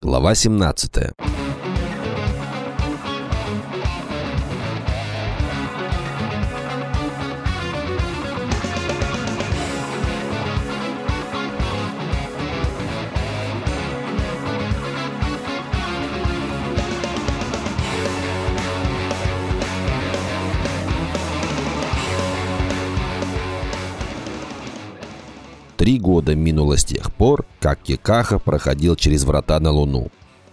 Глава 17 года минуло с тех пор, как Кикаха проходил через врата на Луну.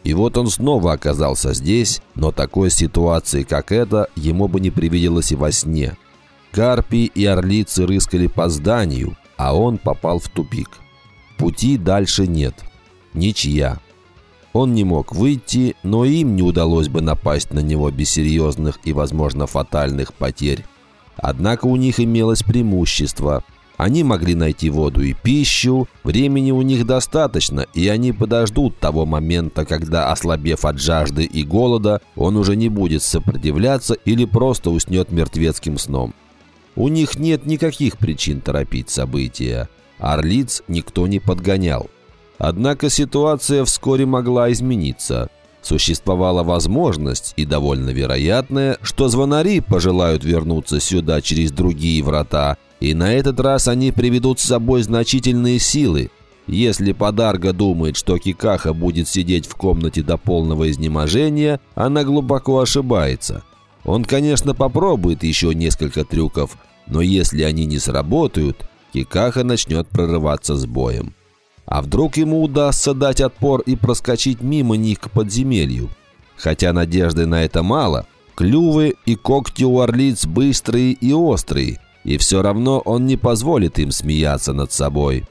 И вот он снова оказался здесь, но такой ситуации, как эта, ему бы не привиделось и во сне. Карпи и орлицы рыскали по зданию, а он попал в тупик. Пути дальше нет. Ничья. Он не мог выйти, но им не удалось бы напасть на него без серьезных и, возможно, фатальных потерь. Однако у них имелось преимущество – они могли найти воду и пищу, времени у них достаточно, и они подождут того момента, когда, ослабев от жажды и голода, он уже не будет сопротивляться или просто уснет мертвецким сном. У них нет никаких причин торопить события. Орлиц никто не подгонял. Однако ситуация вскоре могла измениться. Существовала возможность, и довольно вероятная, что звонари пожелают вернуться сюда через другие врата, и на этот раз они приведут с собой значительные силы. Если Подарга думает, что Кикаха будет сидеть в комнате до полного изнеможения, она глубоко ошибается. Он, конечно, попробует еще несколько трюков, но если они не сработают, Кикаха начнет прорываться с боем. А вдруг ему удастся дать отпор и проскочить мимо них к подземелью? Хотя надежды на это мало, клювы и когти у орлиц быстрые и острые, и все равно он не позволит им смеяться над собой.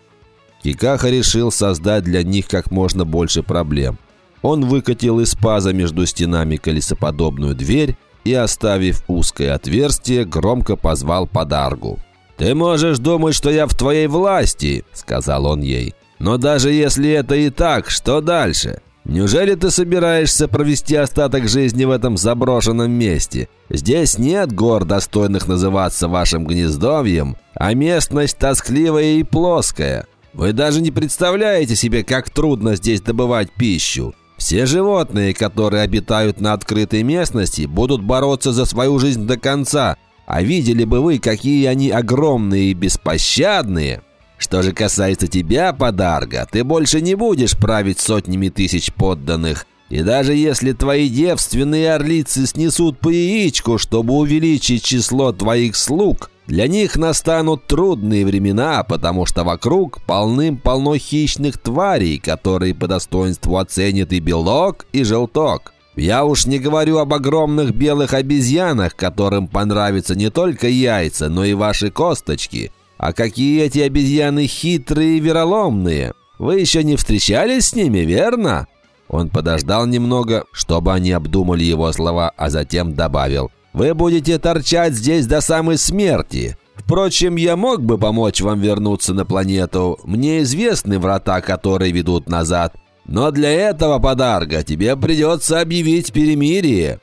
Кикаха решил создать для них как можно больше проблем. Он выкатил из паза между стенами колесоподобную дверь и, оставив узкое отверстие, громко позвал подаргу. «Ты можешь думать, что я в твоей власти», — сказал он ей. «Но даже если это и так, что дальше? Неужели ты собираешься провести остаток жизни в этом заброшенном месте? Здесь нет гор, достойных называться вашим гнездовьем, а местность тоскливая и плоская. Вы даже не представляете себе, как трудно здесь добывать пищу. Все животные, которые обитают на открытой местности, будут бороться за свою жизнь до конца. А видели бы вы, какие они огромные и беспощадные. Что же касается тебя, подарга, ты больше не будешь править сотнями тысяч подданных. И даже если твои девственные орлицы снесут по яичку, чтобы увеличить число твоих слуг, для них настанут трудные времена, потому что вокруг полным-полно хищных тварей, которые по достоинству оценят и белок, и желток. Я уж не говорю об огромных белых обезьянах, которым понравятся не только яйца, но и ваши косточки – а какие эти обезьяны хитрые и вероломные! Вы еще не встречались с ними, верно?» Он подождал немного, чтобы они обдумали его слова, а затем добавил. «Вы будете торчать здесь до самой смерти. Впрочем, я мог бы помочь вам вернуться на планету. Мне известны врата, которые ведут назад. Но для этого подарка тебе придется объявить перемирие».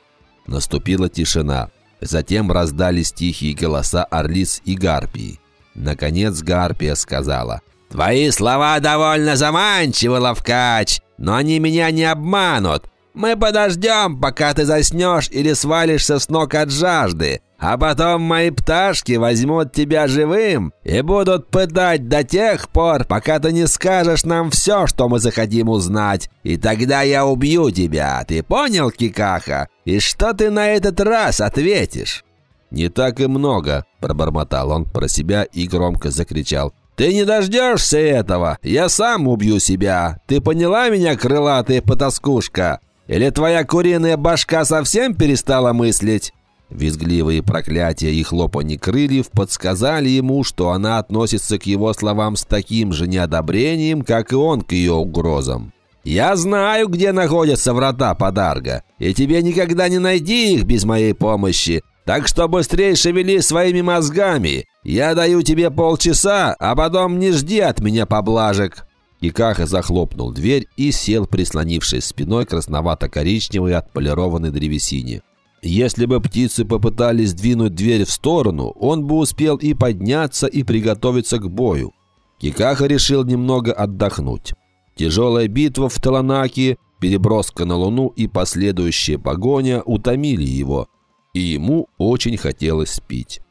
Наступила тишина. Затем раздались тихие голоса Орлис и Гарпии. Наконец Гарпия сказала. «Твои слова довольно заманчивы, Лавкач, но они меня не обманут. Мы подождем, пока ты заснешь или свалишься с ног от жажды, а потом мои пташки возьмут тебя живым и будут пытать до тех пор, пока ты не скажешь нам все, что мы захотим узнать. И тогда я убью тебя, ты понял, Кикаха? И что ты на этот раз ответишь?» «Не так и много», – пробормотал он про себя и громко закричал. «Ты не дождешься этого! Я сам убью себя! Ты поняла меня, крылатая потаскушка? Или твоя куриная башка совсем перестала мыслить?» Визгливые проклятия и хлопанье крыльев подсказали ему, что она относится к его словам с таким же неодобрением, как и он к ее угрозам. «Я знаю, где находятся врата подарга, и тебе никогда не найти их без моей помощи. Так что быстрее шевели своими мозгами. Я даю тебе полчаса, а потом не жди от меня поблажек». Кикаха захлопнул дверь и сел, прислонившись спиной красновато-коричневой отполированной древесине. Если бы птицы попытались двинуть дверь в сторону, он бы успел и подняться, и приготовиться к бою. Кикаха решил немного отдохнуть. Тяжелая битва в Таланаке переброска на Луну и последующая погоня утомили его, и ему очень хотелось спить.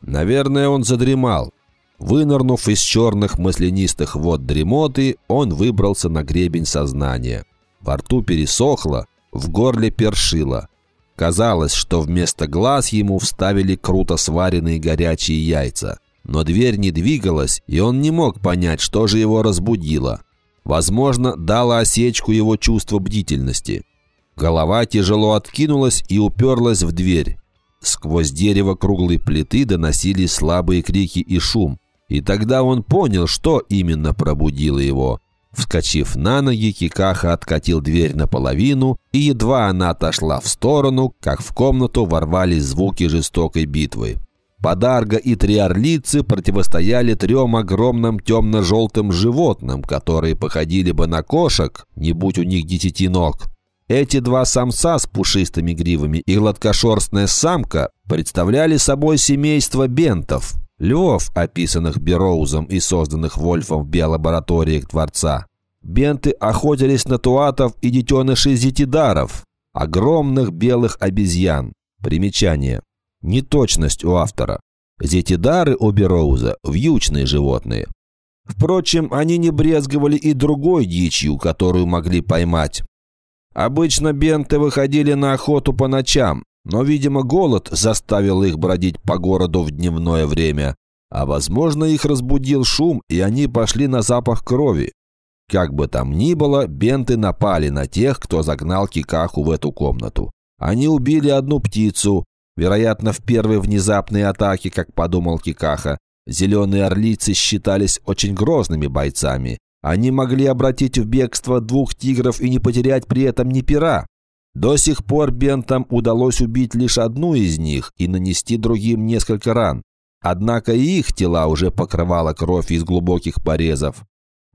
Наверное, он задремал. Вынырнув из черных маслянистых вод дремоты, он выбрался на гребень сознания. Во рту пересохло, в горле першило. Казалось, что вместо глаз ему вставили круто сваренные горячие яйца. Но дверь не двигалась, и он не мог понять, что же его разбудило. Возможно, дало осечку его чувство бдительности. Голова тяжело откинулась и уперлась в дверь. Сквозь дерево круглой плиты доносились слабые крики и шум. И тогда он понял, что именно пробудило его. Вскочив на ноги, Кикаха откатил дверь наполовину, и едва она отошла в сторону, как в комнату ворвались звуки жестокой битвы. Подарга и три орлицы противостояли трем огромным темно-желтым животным, которые походили бы на кошек, не будь у них десяти ног. Эти два самца с пушистыми гривами и гладкошерстная самка представляли собой семейство бентов, львов, описанных Бероузом и созданных Вольфом в биолабораториях Дворца. Бенты охотились на туатов и детенышей зетидаров, огромных белых обезьян. Примечание. Неточность у автора. Зетидары у Бероуза – вьючные животные. Впрочем, они не брезговали и другой дичью, которую могли поймать. Обычно бенты выходили на охоту по ночам, но, видимо, голод заставил их бродить по городу в дневное время, а, возможно, их разбудил шум, и они пошли на запах крови. Как бы там ни было, бенты напали на тех, кто загнал Кикаху в эту комнату. Они убили одну птицу, вероятно, в первой внезапной атаке, как подумал Кикаха. Зеленые орлицы считались очень грозными бойцами, они могли обратить в бегство двух тигров и не потерять при этом ни пера. До сих пор бентам удалось убить лишь одну из них и нанести другим несколько ран. Однако и их тела уже покрывала кровь из глубоких порезов.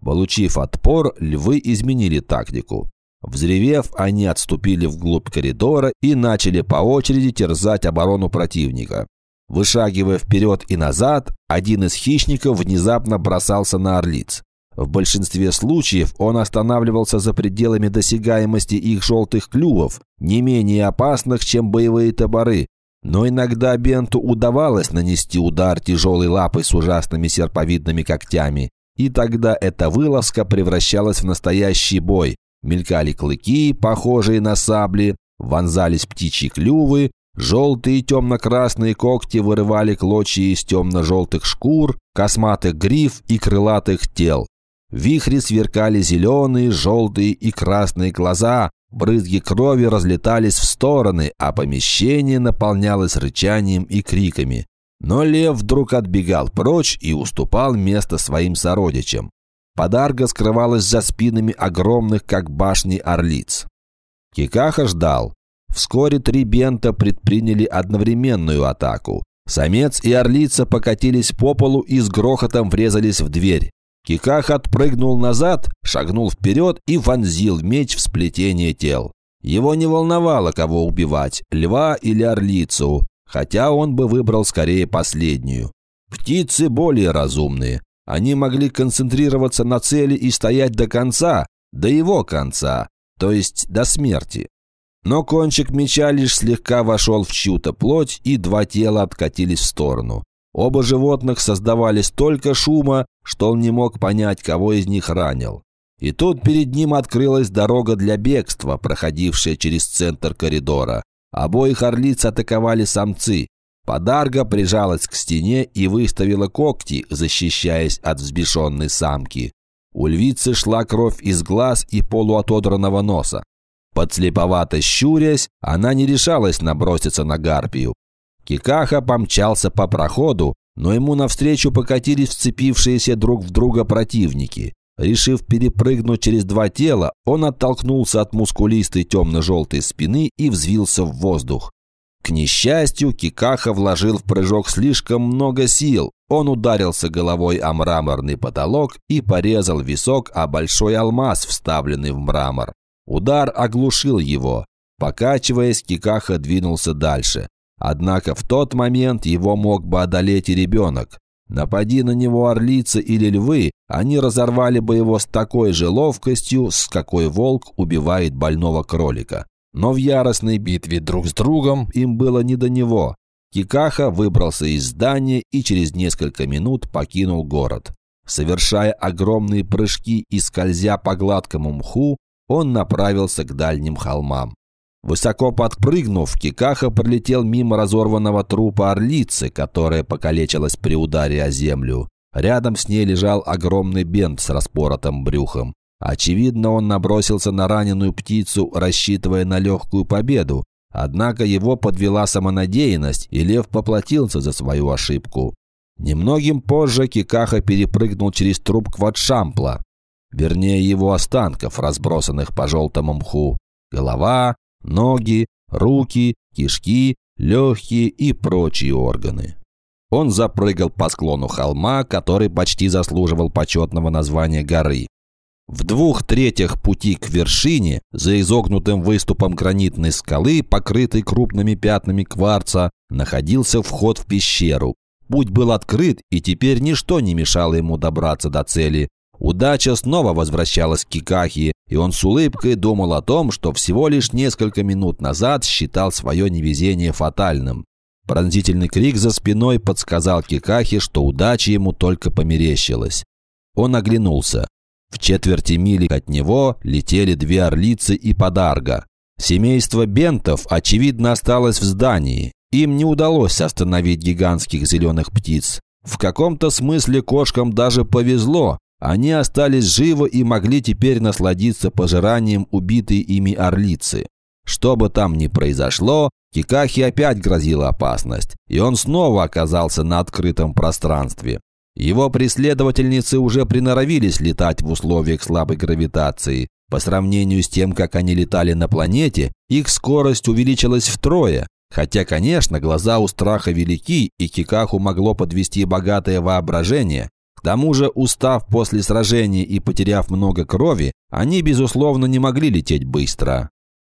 Получив отпор, львы изменили тактику. Взревев, они отступили вглубь коридора и начали по очереди терзать оборону противника. Вышагивая вперед и назад, один из хищников внезапно бросался на орлиц. В большинстве случаев он останавливался за пределами досягаемости их желтых клювов, не менее опасных, чем боевые топоры. Но иногда Бенту удавалось нанести удар тяжелой лапой с ужасными серповидными когтями. И тогда эта вылазка превращалась в настоящий бой. Мелькали клыки, похожие на сабли, вонзались птичьи клювы, желтые и темно-красные когти вырывали клочья из темно-желтых шкур, косматых гриф и крылатых тел. Вихри сверкали зеленые, желтые и красные глаза, брызги крови разлетались в стороны, а помещение наполнялось рычанием и криками. Но лев вдруг отбегал прочь и уступал место своим сородичам. Подарга скрывалась за спинами огромных, как башни, орлиц. Кикаха ждал. Вскоре три бента предприняли одновременную атаку. Самец и орлица покатились по полу и с грохотом врезались в дверь. Киках отпрыгнул назад, шагнул вперед и вонзил меч в сплетение тел. Его не волновало, кого убивать, льва или орлицу, хотя он бы выбрал скорее последнюю. Птицы более разумные. Они могли концентрироваться на цели и стоять до конца, до его конца, то есть до смерти. Но кончик меча лишь слегка вошел в чью-то плоть, и два тела откатились в сторону. Оба животных создавали столько шума, что он не мог понять, кого из них ранил. И тут перед ним открылась дорога для бегства, проходившая через центр коридора. Обоих орлиц атаковали самцы. Подарга прижалась к стене и выставила когти, защищаясь от взбешенной самки. У львицы шла кровь из глаз и полуотодранного носа. Подслеповато щурясь, она не решалась наброситься на гарпию. Кикаха помчался по проходу, но ему навстречу покатились вцепившиеся друг в друга противники. Решив перепрыгнуть через два тела, он оттолкнулся от мускулистой темно-желтой спины и взвился в воздух. К несчастью, Кикаха вложил в прыжок слишком много сил. Он ударился головой о мраморный потолок и порезал висок о большой алмаз, вставленный в мрамор. Удар оглушил его. Покачиваясь, Кикаха двинулся дальше. Однако в тот момент его мог бы одолеть и ребенок. Напади на него орлицы или львы, они разорвали бы его с такой же ловкостью, с какой волк убивает больного кролика. Но в яростной битве друг с другом им было не до него. Кикаха выбрался из здания и через несколько минут покинул город. Совершая огромные прыжки и скользя по гладкому мху, он направился к дальним холмам. Высоко подпрыгнув, Кикаха пролетел мимо разорванного трупа орлицы, которая покалечилась при ударе о землю. Рядом с ней лежал огромный бент с распоротым брюхом. Очевидно, он набросился на раненую птицу, рассчитывая на легкую победу. Однако его подвела самонадеянность, и лев поплатился за свою ошибку. Немногим позже Кикаха перепрыгнул через труп Квадшампла, вернее его останков, разбросанных по желтому мху. Голова, ноги, руки, кишки, легкие и прочие органы. Он запрыгал по склону холма, который почти заслуживал почетного названия горы. В двух третьих пути к вершине, за изогнутым выступом гранитной скалы, покрытой крупными пятнами кварца, находился вход в пещеру. Путь был открыт, и теперь ничто не мешало ему добраться до цели. Удача снова возвращалась к Кикахи, и он с улыбкой думал о том, что всего лишь несколько минут назад считал свое невезение фатальным. Пронзительный крик за спиной подсказал Кикахи, что удача ему только померещилась. Он оглянулся. В четверти мили от него летели две орлицы и подарга. Семейство бентов, очевидно, осталось в здании. Им не удалось остановить гигантских зеленых птиц. В каком-то смысле кошкам даже повезло, они остались живы и могли теперь насладиться пожиранием убитой ими орлицы. Что бы там ни произошло, Кикахи опять грозила опасность, и он снова оказался на открытом пространстве. Его преследовательницы уже приноровились летать в условиях слабой гравитации. По сравнению с тем, как они летали на планете, их скорость увеличилась втрое. Хотя, конечно, глаза у страха велики, и Кикаху могло подвести богатое воображение, тому же, устав после сражения и потеряв много крови, они, безусловно, не могли лететь быстро.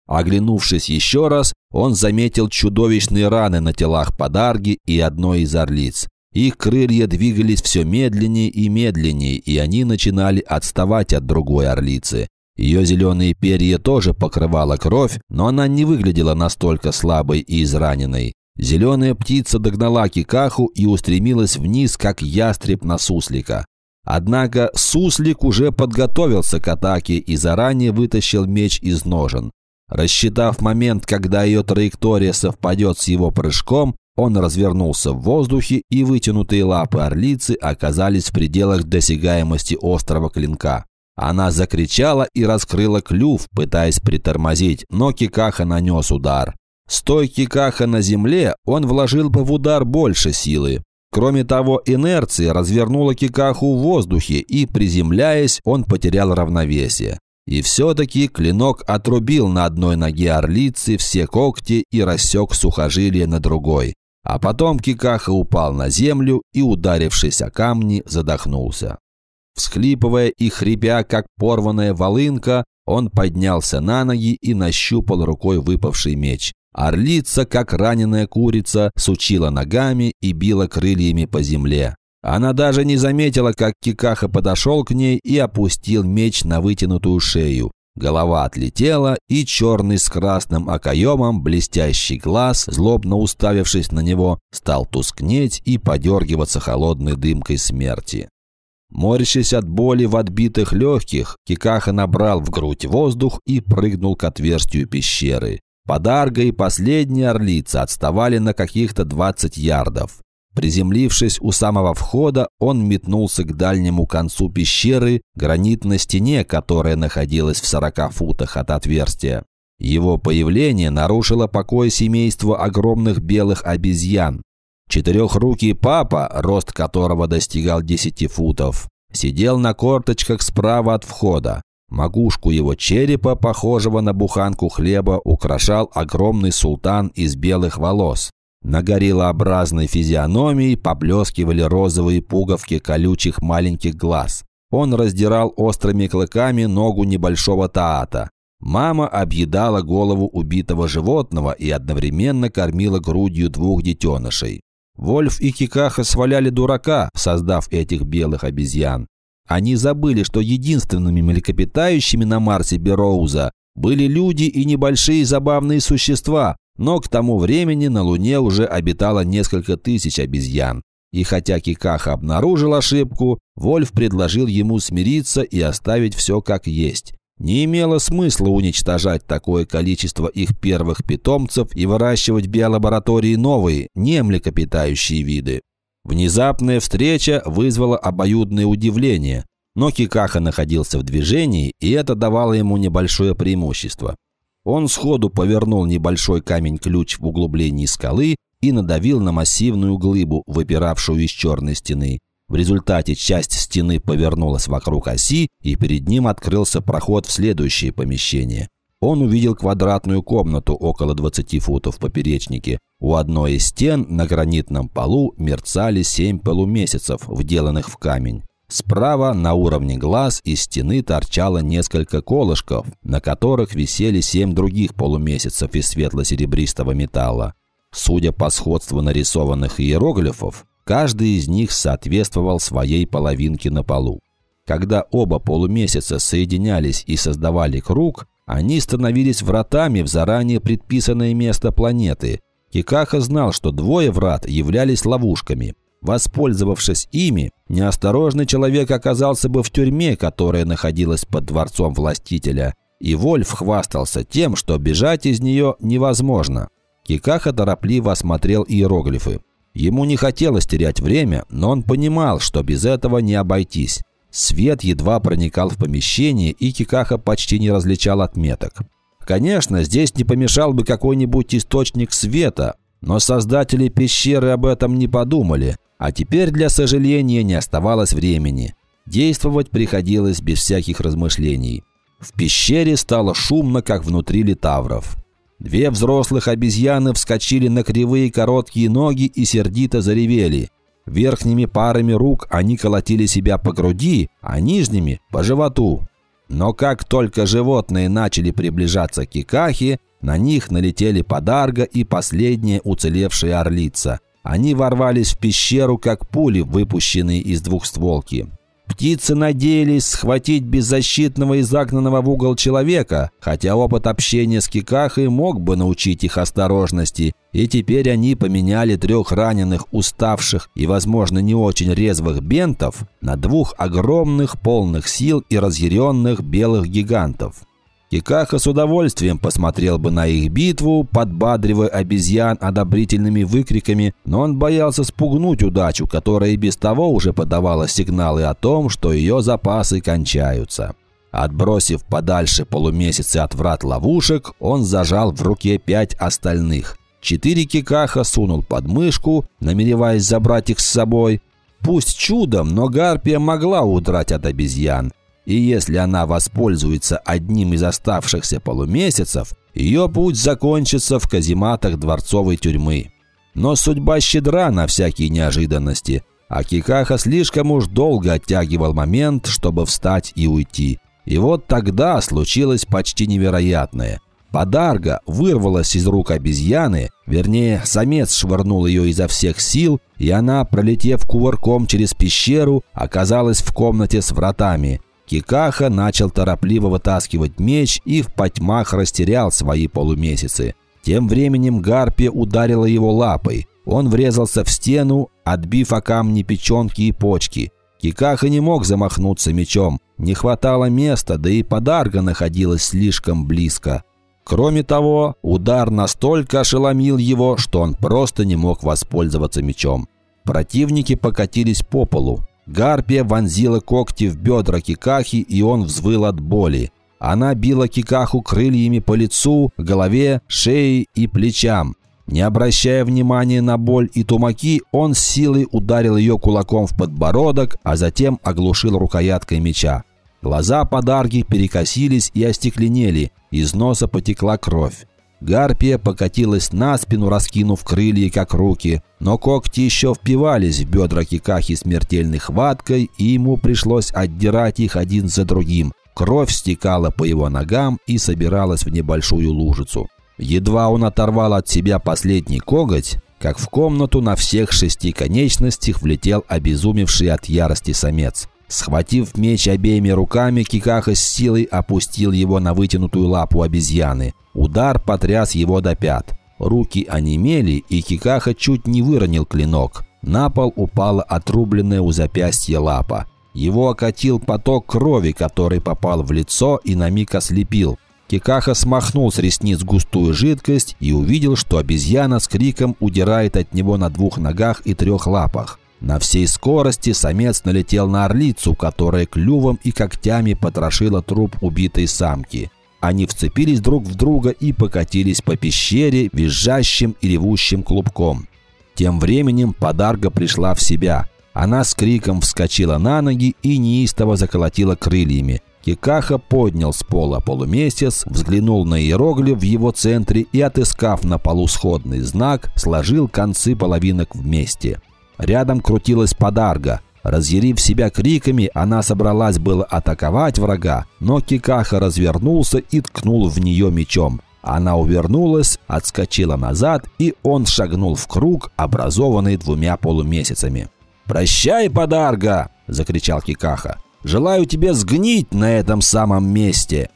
Оглянувшись еще раз, он заметил чудовищные раны на телах подарги и одной из орлиц. Их крылья двигались все медленнее и медленнее, и они начинали отставать от другой орлицы. Ее зеленые перья тоже покрывала кровь, но она не выглядела настолько слабой и израненной. Зеленая птица догнала Кикаху и устремилась вниз, как ястреб на суслика. Однако суслик уже подготовился к атаке и заранее вытащил меч из ножен. Рассчитав момент, когда ее траектория совпадет с его прыжком, он развернулся в воздухе, и вытянутые лапы орлицы оказались в пределах досягаемости острого клинка. Она закричала и раскрыла клюв, пытаясь притормозить, но Кикаха нанес удар. Стойки Каха на земле он вложил бы в удар больше силы. Кроме того, инерция развернула Кикаху в воздухе, и, приземляясь, он потерял равновесие. И все-таки клинок отрубил на одной ноге орлицы все когти и рассек сухожилие на другой. А потом Кикаха упал на землю и, ударившись о камни, задохнулся. Всхлипывая и хрипя, как порванная волынка, он поднялся на ноги и нащупал рукой выпавший меч. Орлица, как раненая курица, сучила ногами и била крыльями по земле. Она даже не заметила, как Кикаха подошел к ней и опустил меч на вытянутую шею. Голова отлетела, и черный с красным окоемом блестящий глаз, злобно уставившись на него, стал тускнеть и подергиваться холодной дымкой смерти. Морщась от боли в отбитых легких, Кикаха набрал в грудь воздух и прыгнул к отверстию пещеры. Подарга и последняя орлица отставали на каких-то 20 ярдов. Приземлившись у самого входа, он метнулся к дальнему концу пещеры, гранитной стене, которая находилась в 40 футах от отверстия. Его появление нарушило покой семейства огромных белых обезьян. Четырехрукий папа, рост которого достигал 10 футов, сидел на корточках справа от входа. Макушку его черепа, похожего на буханку хлеба, украшал огромный султан из белых волос. На гориллообразной физиономии поблескивали розовые пуговки колючих маленьких глаз. Он раздирал острыми клыками ногу небольшого таата. Мама объедала голову убитого животного и одновременно кормила грудью двух детенышей. Вольф и Кикаха сваляли дурака, создав этих белых обезьян. Они забыли, что единственными млекопитающими на Марсе Бероуза были люди и небольшие забавные существа, но к тому времени на Луне уже обитало несколько тысяч обезьян. И хотя Кикаха обнаружил ошибку, Вольф предложил ему смириться и оставить все как есть. Не имело смысла уничтожать такое количество их первых питомцев и выращивать в биолаборатории новые, не млекопитающие виды. Внезапная встреча вызвала обоюдное удивление, но Кикаха находился в движении, и это давало ему небольшое преимущество. Он сходу повернул небольшой камень-ключ в углублении скалы и надавил на массивную глыбу, выпиравшую из черной стены. В результате часть стены повернулась вокруг оси, и перед ним открылся проход в следующее помещение. Он увидел квадратную комнату около 20 футов в поперечнике. У одной из стен на гранитном полу мерцали семь полумесяцев, вделанных в камень. Справа на уровне глаз из стены торчало несколько колышков, на которых висели семь других полумесяцев из светло-серебристого металла. Судя по сходству нарисованных иероглифов, Каждый из них соответствовал своей половинке на полу. Когда оба полумесяца соединялись и создавали круг, они становились вратами в заранее предписанное место планеты. Кикаха знал, что двое врат являлись ловушками. Воспользовавшись ими, неосторожный человек оказался бы в тюрьме, которая находилась под дворцом властителя, и Вольф хвастался тем, что бежать из нее невозможно. Кикаха торопливо осмотрел иероглифы. Ему не хотелось терять время, но он понимал, что без этого не обойтись. Свет едва проникал в помещение, и Кикаха почти не различал отметок. Конечно, здесь не помешал бы какой-нибудь источник света, но создатели пещеры об этом не подумали, а теперь, для сожаления, не оставалось времени. Действовать приходилось без всяких размышлений. В пещере стало шумно, как внутри литавров. Две взрослых обезьяны вскочили на кривые короткие ноги и сердито заревели. Верхними парами рук они колотили себя по груди, а нижними – по животу. Но как только животные начали приближаться к Кикахе, на них налетели Подарга и последняя уцелевшая орлица. Они ворвались в пещеру, как пули, выпущенные из двухстволки. Птицы надеялись схватить беззащитного и загнанного в угол человека, хотя опыт общения с Кикахой мог бы научить их осторожности, и теперь они поменяли трех раненых, уставших и, возможно, не очень резвых бентов на двух огромных, полных сил и разъяренных белых гигантов. Кикаха с удовольствием посмотрел бы на их битву, подбадривая обезьян одобрительными выкриками, но он боялся спугнуть удачу, которая и без того уже подавала сигналы о том, что ее запасы кончаются. Отбросив подальше полумесяцы от врат ловушек, он зажал в руке пять остальных. Четыре кикаха сунул под мышку, намереваясь забрать их с собой. Пусть чудом, но Гарпия могла удрать от обезьян. И если она воспользуется одним из оставшихся полумесяцев, ее путь закончится в казематах дворцовой тюрьмы. Но судьба щедра на всякие неожиданности, а Кикаха слишком уж долго оттягивал момент, чтобы встать и уйти. И вот тогда случилось почти невероятное. Подарга вырвалась из рук обезьяны, вернее, самец швырнул ее изо всех сил, и она, пролетев кувырком через пещеру, оказалась в комнате с вратами – Кикаха начал торопливо вытаскивать меч и в потьмах растерял свои полумесяцы. Тем временем Гарпия ударила его лапой. Он врезался в стену, отбив о камни печенки и почки. Кикаха не мог замахнуться мечом. Не хватало места, да и подарка находилась слишком близко. Кроме того, удар настолько ошеломил его, что он просто не мог воспользоваться мечом. Противники покатились по полу. Гарпия вонзила когти в бедра Кикахи, и он взвыл от боли. Она била Кикаху крыльями по лицу, голове, шее и плечам. Не обращая внимания на боль и тумаки, он с силой ударил ее кулаком в подбородок, а затем оглушил рукояткой меча. Глаза подарки перекосились и остекленели, из носа потекла кровь. Гарпия покатилась на спину, раскинув крылья, как руки, но когти еще впивались в бедра Кикахи смертельной хваткой, и ему пришлось отдирать их один за другим. Кровь стекала по его ногам и собиралась в небольшую лужицу. Едва он оторвал от себя последний коготь, как в комнату на всех шести конечностях влетел обезумевший от ярости самец. Схватив меч обеими руками, Кикаха с силой опустил его на вытянутую лапу обезьяны. Удар потряс его до пят. Руки онемели, и Кикаха чуть не выронил клинок. На пол упала отрубленная у запястья лапа. Его окатил поток крови, который попал в лицо и на миг ослепил. Кикаха смахнул с ресниц густую жидкость и увидел, что обезьяна с криком удирает от него на двух ногах и трех лапах. На всей скорости самец налетел на орлицу, которая клювом и когтями потрошила труп убитой самки. Они вцепились друг в друга и покатились по пещере визжащим и ревущим клубком. Тем временем подарга пришла в себя. Она с криком вскочила на ноги и неистово заколотила крыльями. Кикаха поднял с пола полумесяц, взглянул на иероглиф в его центре и, отыскав на полу сходный знак, сложил концы половинок вместе. Рядом крутилась подарга. Разъярив себя криками, она собралась было атаковать врага, но Кикаха развернулся и ткнул в нее мечом. Она увернулась, отскочила назад, и он шагнул в круг, образованный двумя полумесяцами. «Прощай, подарга!» – закричал Кикаха. Желаю тебе сгнить на этом самом месте!»